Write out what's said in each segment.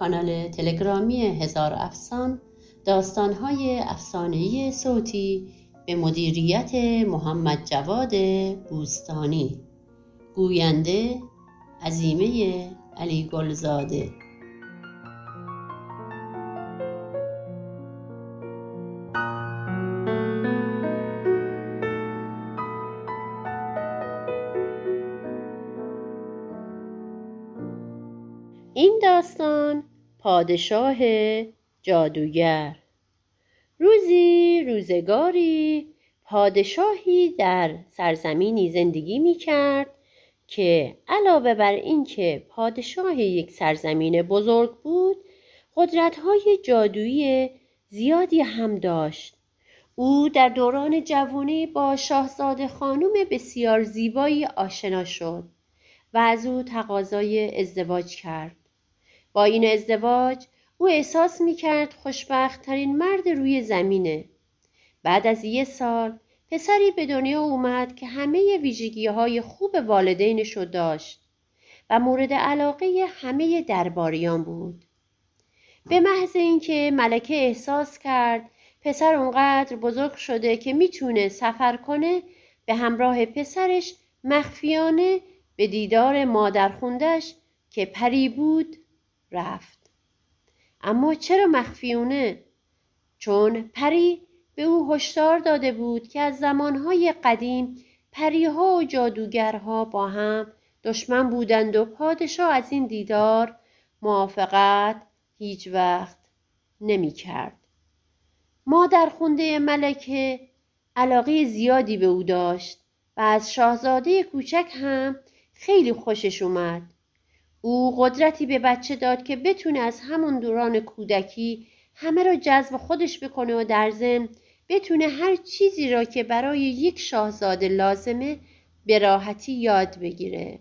کانال تلگرامی هزار افسان داستانهای افسانهای صوتی به مدیریت محمد جواد بوستانی. گوینده عزیمه علی گلزاده. این داستان پادشاه جادوگر. روزی روزگاری پادشاهی در سرزمینی زندگی می کرد که علاوه بر اینکه پادشاه یک سرزمین بزرگ بود قدرت‌های جادویی زیادی هم داشت. او در دوران جوانی با شاهزاده خانم بسیار زیبایی آشنا شد و از او تقاضای ازدواج کرد. با این ازدواج او احساس می کرد خوشبخت ترین مرد روی زمینه بعد از یه سال پسری به دنیا اومد که همه ویژگی های خوب والدینش رو داشت و مورد علاقه همه درباریان بود. به محض اینکه ملکه احساس کرد پسر اونقدر بزرگ شده که می‌تونه سفر کنه به همراه پسرش مخفیانه به دیدار مادر خوندش که پری بود رفت. اما چرا مخفیونه؟ چون پری به او هشدار داده بود که از زمانهای قدیم پریها و جادوگرها با هم دشمن بودند و پادشاه از این دیدار موافقت هیچ وقت نمی کرد. مادر خونده ملکه علاقه زیادی به او داشت و از شاهزاده کوچک هم خیلی خوشش اومد. او قدرتی به بچه داد که بتونه از همون دوران کودکی همه را جذب خودش بکنه و در ضمن بتونه هر چیزی را که برای یک شاهزاده لازمه به راحتی یاد بگیره.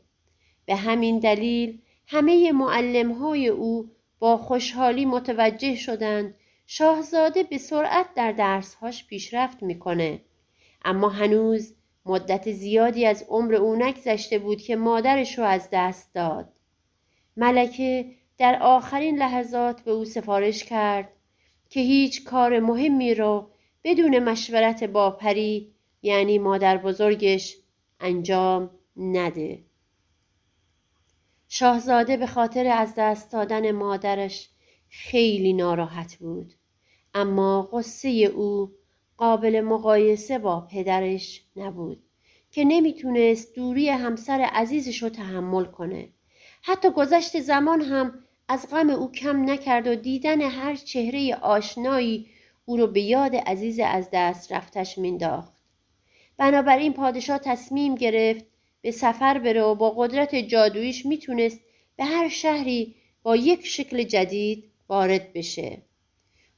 به همین دلیل همه معلم های او با خوشحالی متوجه شدند شاهزاده به سرعت در درسهاش پیشرفت می‌کنه. اما هنوز مدت زیادی از عمر او نگذشته بود که مادرش رو از دست داد. ملکه در آخرین لحظات به او سفارش کرد که هیچ کار مهمی را بدون مشورت با پری یعنی مادر بزرگش انجام نده. شاهزاده به خاطر از دست دادن مادرش خیلی ناراحت بود. اما قصه او قابل مقایسه با پدرش نبود که نمی‌تونست دوری همسر عزیزش رو تحمل کنه. حتی گذشت زمان هم از غم او کم نکرد و دیدن هر چهره آشنایی او رو به یاد عزیز از دست رفتش مینداخت. بنابراین پادشاه تصمیم گرفت به سفر بره و با قدرت جادویش می‌تونست به هر شهری با یک شکل جدید وارد بشه.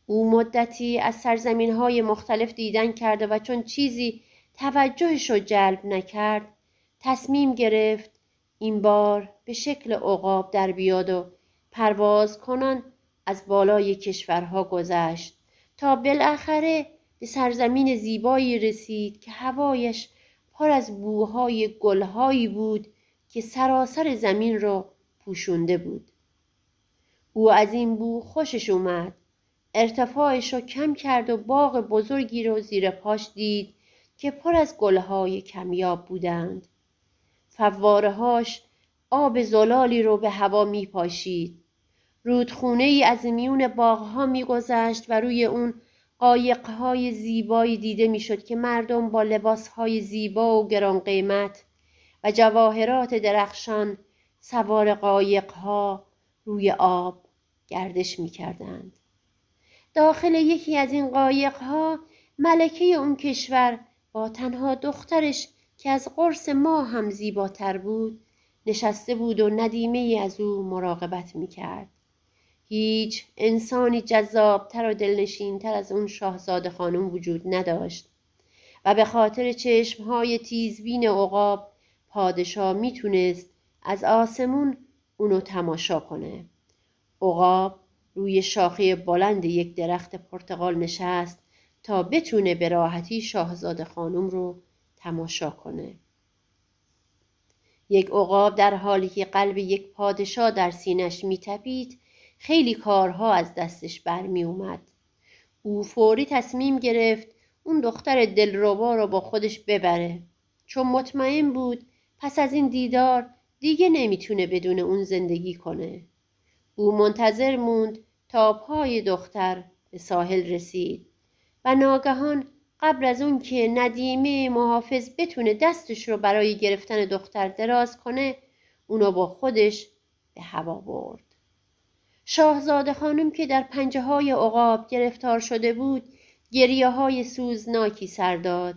او مدتی از سرزمین های مختلف دیدن کرده و چون چیزی توجهش رو جلب نکرد تصمیم گرفت این بار به شکل عقاب در بیاد و پرواز کنان از بالای کشورها گذشت تا بالاخره به سرزمین زیبایی رسید که هوایش پر از بوهای گلهایی بود که سراسر زمین را پوشونده بود. او از این بو خوشش اومد. ارتفاعش را کم کرد و باغ بزرگی را زیر پاش دید که پر از گلهای کمیاب بودند. فوارهاش آب زلالی رو به هوا می پاشید. رودخونه ای از میون باغها میگذشت و روی اون قایقهای زیبایی دیده می‌شد که مردم با لباسهای زیبا و گران قیمت و جواهرات درخشان سوار قایقها روی آب گردش می‌کردند. داخل یکی از این قایقها ملکه اون کشور با تنها دخترش که از قرص ما هم زیباتر بود نشسته بود و ندیمه از او مراقبت می‌کرد. هیچ انسانی جذابتر و دلنشینتر از اون شاهزاده خانم وجود نداشت و به خاطر چشمهای تیزبین عقاب پادشاه می‌تونست از آسمون اونو تماشا کنه عقاب روی شاخه بلند یک درخت پرتقال نشست تا بتونه به راحتی شاهزاده خانم رو تماشا کنه. یک عقاب در حالی که قلب یک پادشاه در سینش میتپید خیلی کارها از دستش برمی اومد. او فوری تصمیم گرفت اون دختر دلربا را با خودش ببره. چون مطمئن بود پس از این دیدار دیگه نمی‌تونه بدون اون زندگی کنه. او منتظر موند تا پای دختر به ساحل رسید و ناگهان قبل از اون که ندیمه محافظ بتونه دستش رو برای گرفتن دختر دراز کنه اونو با خودش به هوا برد. شاهزاده خانم که در پنجه های عقاب گرفتار شده بود گریه های سوزناکی سر داد.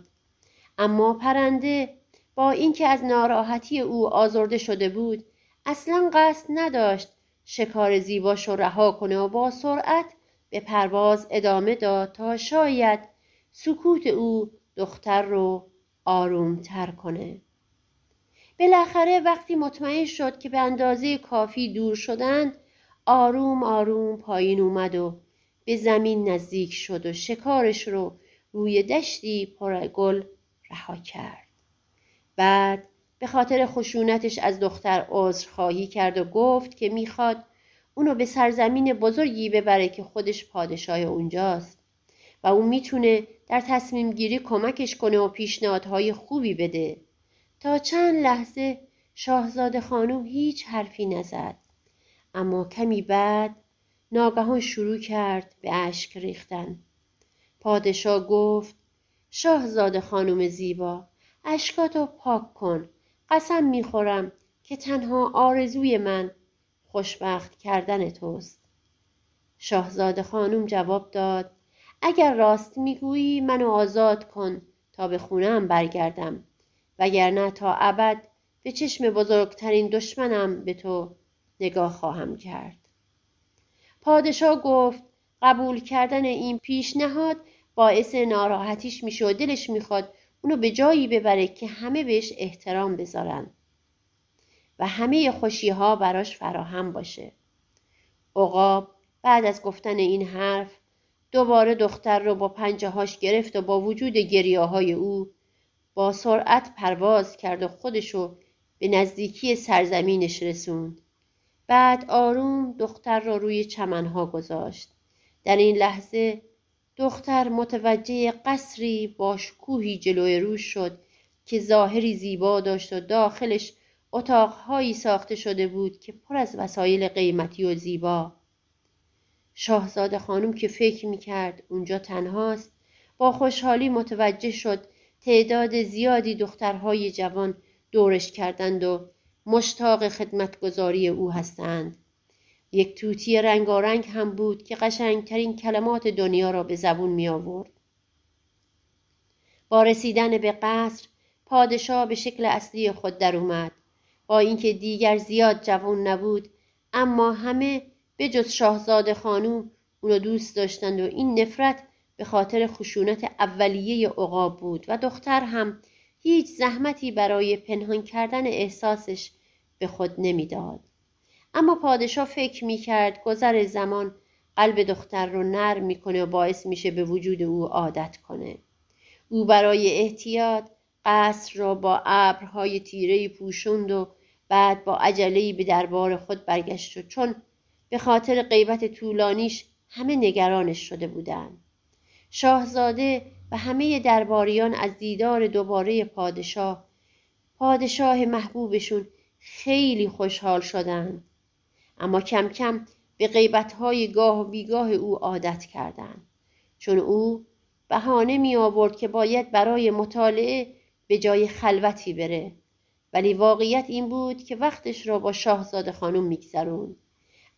اما پرنده با اینکه از ناراحتی او آزرده شده بود اصلا قصد نداشت شکار زیباش رو رها کنه و با سرعت به پرواز ادامه داد تا شاید سکوت او دختر رو آرومتر کنه. بالاخره وقتی مطمئن شد که به اندازه کافی دور شدند آروم آروم پایین اومد و به زمین نزدیک شد و شکارش رو روی دشتی پر گل رها کرد. بعد به خاطر خشونتش از دختر عذر خواهی کرد و گفت که می‌خواد اونو به سرزمین بزرگی ببره که خودش پادشاه اونجاست و اون می‌تونه در تصمیم گیری کمکش کنه و پیشنهادهای خوبی بده. تا چند لحظه شاهزاده خانم هیچ حرفی نزد. اما کمی بعد ناگهان شروع کرد به اشک ریختن. پادشاه گفت شاهزاده خانم زیبا اشکاتو پاک کن. قسم می‌خورم که تنها آرزوی من خوشبخت کردن توست. شاهزاده خانم جواب داد اگر راست می‌گویی منو آزاد کن تا به خونم برگردم وگرنه تا ابد به چشم بزرگترین دشمنم به تو نگاه خواهم کرد. پادشاه گفت قبول کردن این پیشنهاد باعث ناراحتیش میشه و دلش می‌خواد اونو به جایی ببره که همه بهش احترام بذارن و همه خوشی ها براش فراهم باشه. عقاب بعد از گفتن این حرف دوباره دختر رو با پنجه هاش گرفت و با وجود گریه های او با سرعت پرواز کرد و خودشو به نزدیکی سرزمینش رسوند. بعد آروم دختر را روی چمنها گذاشت. در این لحظه دختر متوجه قصری با شکوهی جلوی روش شد که ظاهری زیبا داشت و داخلش اتاقهایی ساخته شده بود که پر از وسایل قیمتی و زیبا. شاهزاده خانم که فکر می‌کرد اونجا تنهاست با خوشحالی متوجه شد تعداد زیادی دخترهای جوان دورش کردند و مشتاق خدمتگذاری او هستند یک توتی رنگارنگ هم بود که قشنگترین کلمات دنیا را به زبون می آورد. با رسیدن به قصر پادشاه به شکل اصلی خود در اومد با اینکه دیگر زیاد جوان نبود اما همه به جز شاهزاده خانوم اونو دوست داشتند و این نفرت به خاطر خشونت اولیه عقاب بود و دختر هم هیچ زحمتی برای پنهان کردن احساسش به خود نمی‌داد. اما پادشاه فکر می‌کرد گذر زمان قلب دختر رو نرم می‌کنه و باعث میشه به وجود او عادت کنه. او برای احتیاط قصر را با ابرهای تیره پوشوند و بعد با عجلهای به دربار خود برگشت و چون به خاطر غیبت طولانیش همه نگرانش شده بودند. شاهزاده و همه درباریان از دیدار دوباره پادشاه پادشاه محبوبشون خیلی خوشحال شدند اما کم کم به غیبتهای گاه و بیگاه او عادت کردند چون او بهانه می آورد که باید برای مطالعه به جای خلوتی بره. ولی واقعیت این بود که وقتش را با شاهزاده خانم میگذروند.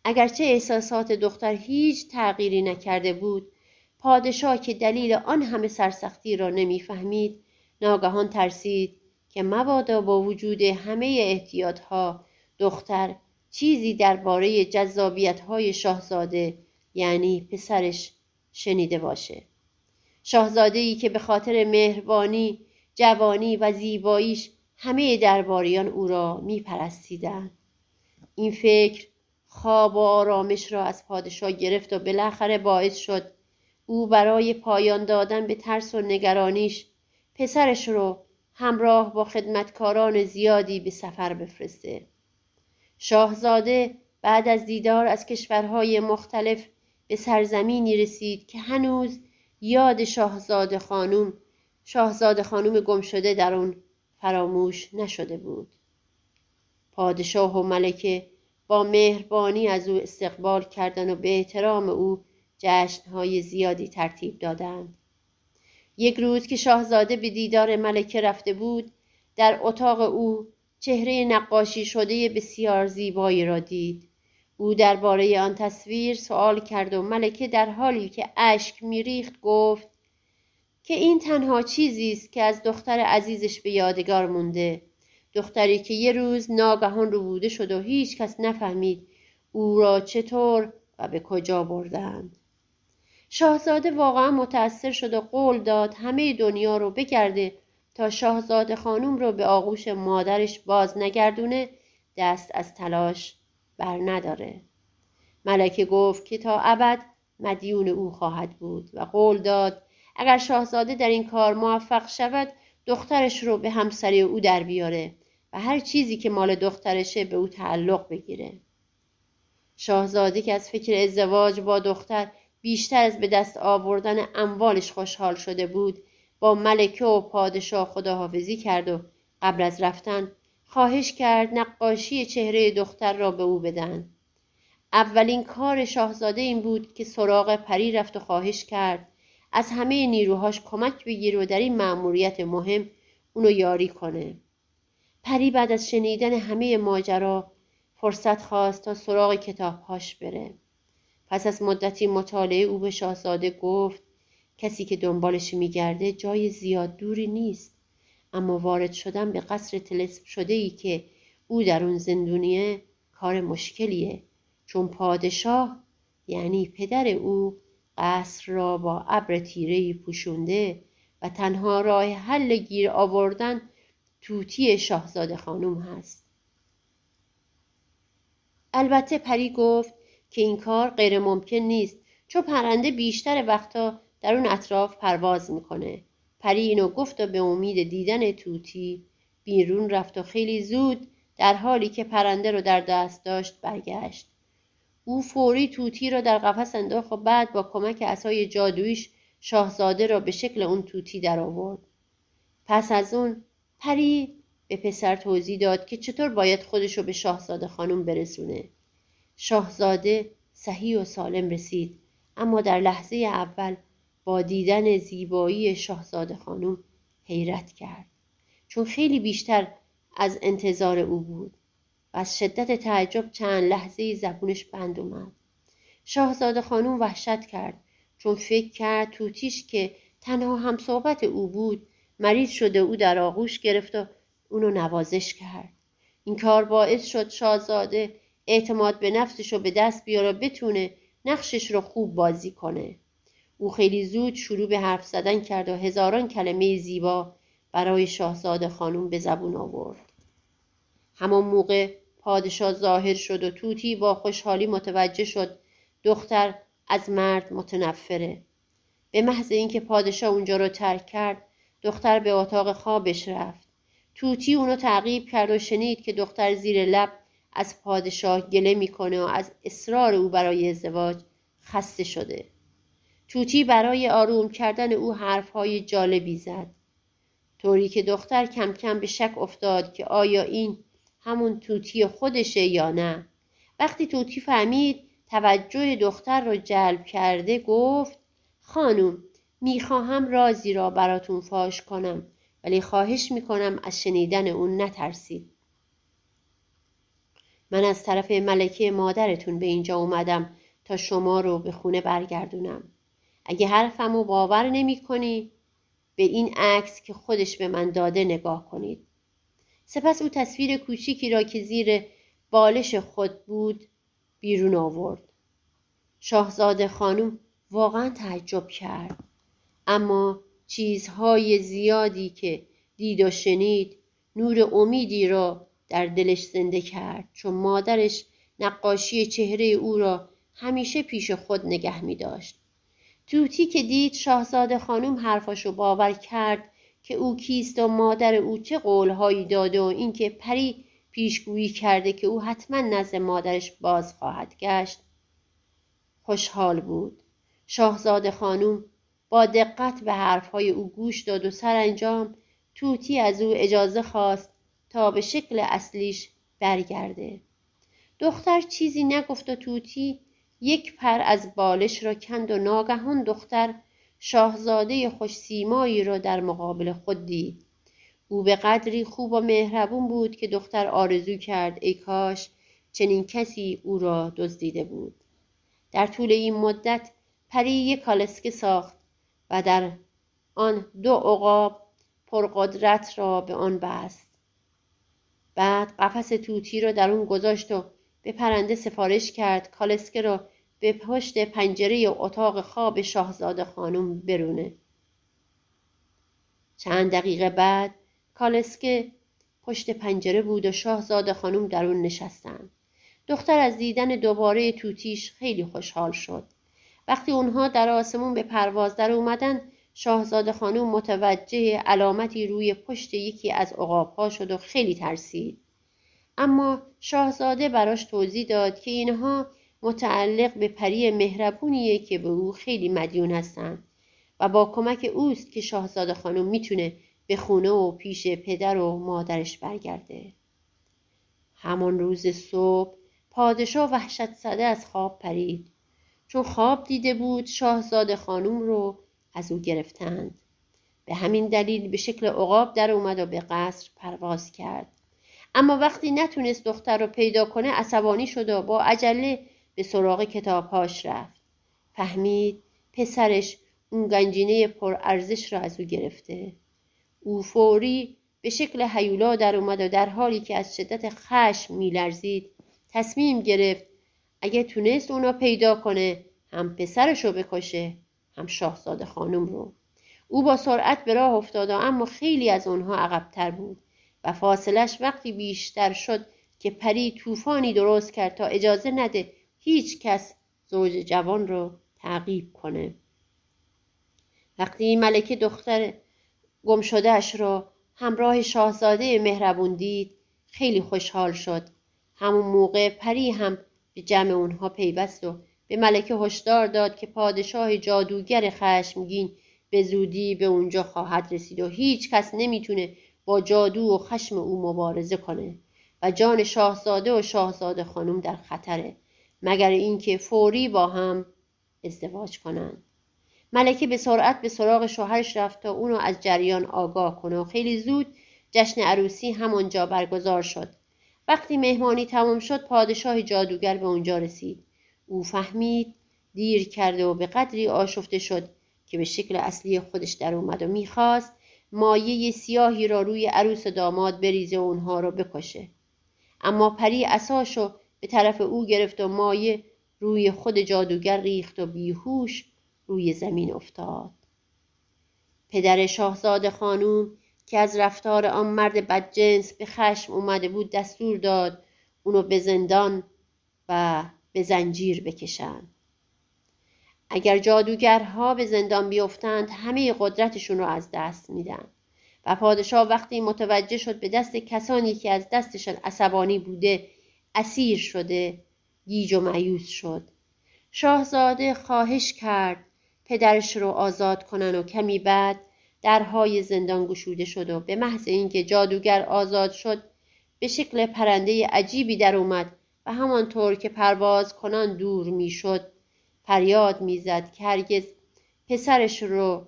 اگرچه احساسات دختر هیچ تغییری نکرده بود پادشاه که دلیل آن همه سرسختی را نمی‌فهمید ناگهان ترسید که مبادا با وجود همه احتیاطها دختر چیزی درباره جذابیت های شاهزاده یعنی پسرش شنیده باشه. شاهزاده ای که به خاطر مهربانی جوانی و زیباییش همه درباریان او را میپرستیدند. این فکر خواب و آرامش را از پادشاه گرفت و بالاخره باعث شد او برای پایان دادن به ترس و نگرانیش پسرش رو همراه با خدمتکاران زیادی به سفر بفرسته. شاهزاده بعد از دیدار از کشورهای مختلف به سرزمینی رسید که هنوز یاد شاهزاده خانوم شاهزاده خانوم گم شده در اون فراموش نشده بود. پادشاه و ملکه با مهربانی از او استقبال کردند و به احترام او جشنهای زیادی ترتیب دادند. یک روز که شاهزاده به دیدار ملکه رفته بود در اتاق او چهره نقاشی شده بسیار زیبایی را دید. او درباره آن تصویر سوال کرد و ملکه در حالی که اشک میریخت گفت که این تنها چیزی است که از دختر عزیزش به یادگار مونده. دختری که یه روز ناگهان بوده شد و هیچ کس نفهمید او را چطور و به کجا بردند شاهزاده واقعا متأثر شد و قول داد همه دنیا رو بگرده تا شاهزاده خانم رو به آغوش مادرش باز نگردونه دست از تلاش بر نداره. ملکه گفت که تا ابد مدیون او خواهد بود و قول داد اگر شاهزاده در این کار موفق شود دخترش رو به همسری او در بیاره. هر چیزی که مال دخترشه به او تعلق بگیره. شاهزاده که از فکر ازدواج با دختر بیشتر از به دست آوردن اموالش خوشحال شده بود با ملکه و پادشاه خداحافظی کرد و قبل از رفتن خواهش کرد نقاشی چهره دختر را به او بدن. اولین کار شاهزاده این بود که سراغ پری رفت و خواهش کرد از همه نیروهاش کمک بگیره و در این مأموریت مهم اونو یاری کنه. پری بعد از شنیدن همه ماجرا فرصت خواست تا سراغ کتابهاش بره. پس از مدتی مطالعه او به شاهزاده گفت کسی که دنبالش میگرده جای زیاد دوری نیست اما وارد شدن به قصر تلسم شده ای که او در اون زندونیه کار مشکلیه چون پادشاه یعنی پدر او قصر را با ابر تیره پوشونده و تنها راه حل گیر آوردن توتی شاهزاده خانم هست. البته پری گفت که این کار غیر ممکن نیست چون پرنده بیشتر وقتا در اون اطراف پرواز می‌کنه. پری اینو گفت و به امید دیدن توتی بیرون رفت و خیلی زود در حالی که پرنده رو در دست داشت برگشت. او فوری توتی را در قفس انداخت و بعد با کمک اسای جادویش شاهزاده را به شکل اون توتی در آورد پس از اون پری به پسر توضیح داد که چطور باید خودش رو به شاهزاده خانم برسونه. شاهزاده صحیح و سالم رسید اما در لحظه اول با دیدن زیبایی شاهزاده خانم حیرت کرد چون خیلی بیشتر از انتظار او بود و از شدت تعجب چند لحظه زبونش بند اومد. شاهزاده خانم وحشت کرد چون فکر کرد توتیش که تنها هم صحبت او بود مریض شده او در آغوش گرفت و اونو نوازش کرد. این کار باعث شد شاهزاده اعتماد به نفسش رو به دست بیاره بتونه نقشش رو خوب بازی کنه. او خیلی زود شروع به حرف زدن کرد و هزاران کلمه زیبا برای شاهزاده خانم به زبون آورد. همان موقع پادشاه ظاهر شد و توتی با خوشحالی متوجه شد دختر از مرد متنفره. به محض اینکه پادشاه اونجا رو ترک کرد دختر به اتاق خوابش رفت. توتی اونو تعقیب کرد و شنید که دختر زیر لب از پادشاه گله می‌کنه و از اصرار او برای ازدواج خسته شده. توتی برای آروم کردن او حرفهای جالبی زد. طوری که دختر کم کم به شک افتاد که آیا این همون توتی خودشه یا نه. وقتی توتی فهمید توجه دختر را جلب کرده گفت خانم می‌خواهم رازی را براتون فاش کنم ولی خواهش می‌کنم از شنیدن اون نترسید. من از طرف ملکه مادرتون به اینجا اومدم تا شما رو به خونه برگردونم. اگه حرفمو باور نمی کنی به این عکس که خودش به من داده نگاه کنید. سپس او تصویر کوچیکی را که زیر بالش خود بود بیرون آورد. شاهزاده خانم واقعا تعجب کرد. اما چیزهای زیادی که دید و شنید نور امیدی را در دلش زنده کرد چون مادرش نقاشی چهره او را همیشه پیش خود نگه می داشت. توتی که دید شاهزاده خانم حرفاشو باور کرد که او کیست و مادر او چه قولهایی داده و اینکه پری پیشگویی کرده که او حتما نزد مادرش باز خواهد گشت خوشحال بود شاهزاده خانم با دقت به حرفهای او گوش داد و سرانجام توتی از او اجازه خواست تا به شکل اصلیش برگرده. دختر چیزی نگفت و توتی یک پر از بالش را کند و ناگهان دختر شاهزاده خوش سیمایی را در مقابل خود دید. او به قدری خوب و مهربون بود که دختر آرزو کرد ای کاش چنین کسی او را دزدیده بود. در طول این مدت پری یک کالسکه ساخت. و در آن دو عقاب پرقدرت را به آن بست. بعد قفس توتی را در اون گذاشت و به پرنده سفارش کرد کالسکه را به پشت پنجره اتاق خواب شاهزاده خانم برونه. چند دقیقه بعد کالسکه پشت پنجره بود و شاهزاده خانم در اون نشستن. دختر از دیدن دوباره توتیش خیلی خوشحال شد. وقتی اونها در آسمون به پرواز در اومدن شاهزاده خانم متوجه علامتی روی پشت یکی از عقابها شد و خیلی ترسید. اما شاهزاده براش توضیح داد که اینها متعلق به پری مهربونیه که به او خیلی مدیون هستند و با کمک اوست که شاهزاده خانم می‌تونه به خونه و پیش پدر و مادرش برگرده. همان روز صبح پادشاه وحشت زده از خواب پرید. چون خواب دیده بود شاهزاده خانم رو از او گرفتند. به همین دلیل به شکل عقاب در اومد و به قصر پرواز کرد. اما وقتی نتونست دختر رو پیدا کنه عصبانی شد و با عجله به سراغ کتابهاش رفت. فهمید پسرش اون گنجینه ارزش را از او گرفته. او فوری به شکل حیولا در اومد و در حالی که از شدت خشم میلرزید تصمیم گرفت اگه تونست اونا پیدا کنه هم پسرش رو بکشه هم شاهزاده خانم رو. او با سرعت به راه افتاد اما خیلی از اونها عقبتر بود و فاصلش وقتی بیشتر شد که پری طوفانی درست کرد تا اجازه نده هیچ کس زوج جوان رو تعقیب کنه. وقتی ملکه دختر گم شدهش را همراه شاهزاده مهربون دید خیلی خوشحال شد. همون موقع پری هم به جمع اونها پیوست و به ملکه هشدار داد که پادشاه جادوگر خشمگین به زودی به اونجا خواهد رسید و هیچ کس نمی‌تونه با جادو و خشم او مبارزه کنه و جان شاهزاده و شاهزاده خانم در خطره مگر اینکه فوری با هم ازدواج کنند. ملکه به سرعت به سراغ شوهرش رفت تا اونو از جریان آگاه کنه و خیلی زود جشن عروسی همانجا برگزار شد. وقتی مهمانی تمام شد پادشاه جادوگر به اونجا رسید. او فهمید دیر کرده و به قدری آشفته شد که به شکل اصلی خودش در اومد و می‌خواست مایه سیاهی را روی عروس داماد بریزه و اونها را بکشه. اما پری اساشو به طرف او گرفت و مایه روی خود جادوگر ریخت و بیهوش روی زمین افتاد. پدر شاهزاده خانوم که از رفتار آن مرد بدجنس به خشم اومده بود دستور داد اونو به زندان و به زنجیر بکشند اگر جادوگرها به زندان بیفتند همه قدرتشون رو از دست میدن. و پادشاه وقتی متوجه شد به دست کسانی که از دستشان عصبانی بوده اسیر شده گیج و معیوس شد. شاهزاده خواهش کرد پدرش رو آزاد کنن و کمی بعد درهای زندان گشوده شد و به محض اینکه جادوگر آزاد شد به شکل پرنده عجیبی در اومد و همانطور که پرواز کنان دور می‌شد فریاد می‌زد که هرگز پسرش رو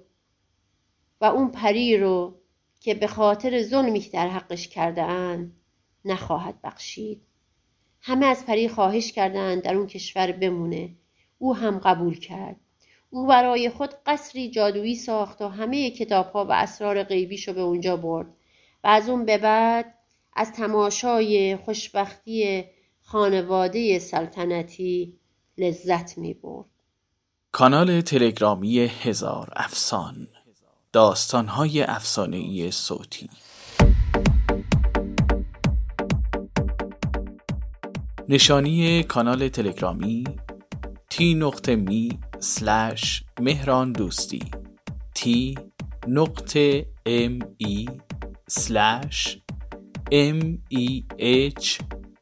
و اون پری رو که به خاطر ظلمی در حقش کرده نخواهد بخشید. همه از پری خواهش کردند در اون کشور بمونه. او هم قبول کرد. او برای خود قصری جادویی ساخت و همه کتابها و اسرار غیبیش رو به اونجا برد و از اون به بعد از تماشای خوشبختی خانواده سلطنتی لذت می برد. کانال تلگرامی هزار افسان داستانهای افسانهای صوتی نشانی کانال تلگرامی تی نقطه می سلش مهران دوستی t نقطه m e slash m e h